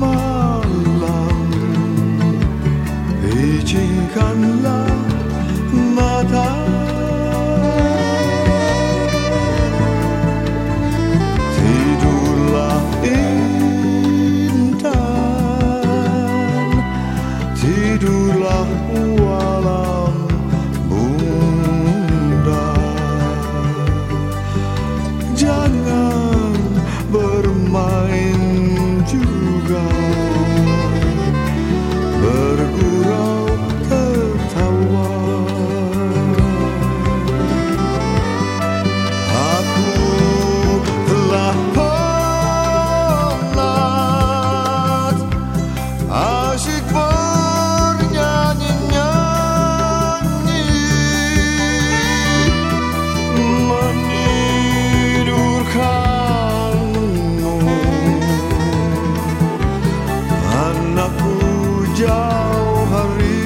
malam Izinkanlah mata jauh hari.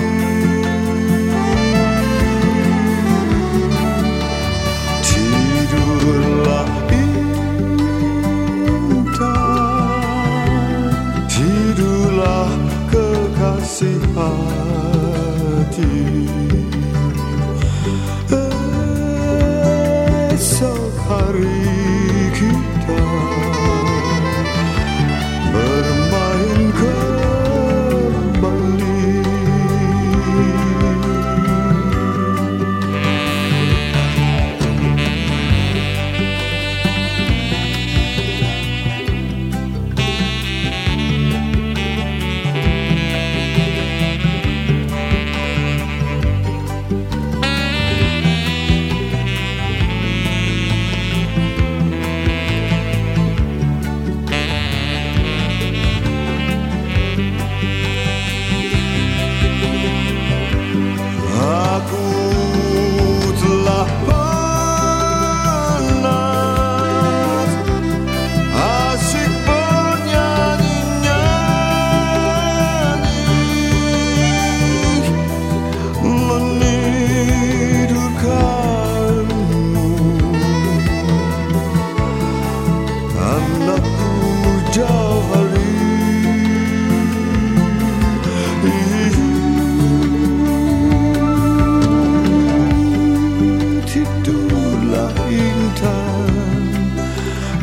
Tidurlah indah Tidurlah kekasih hati. Esok hari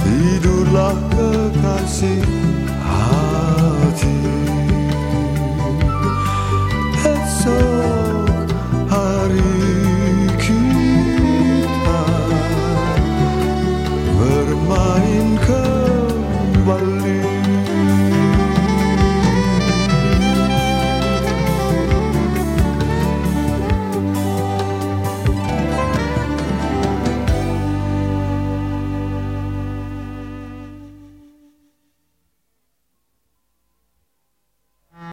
Tidurlah kekasihku.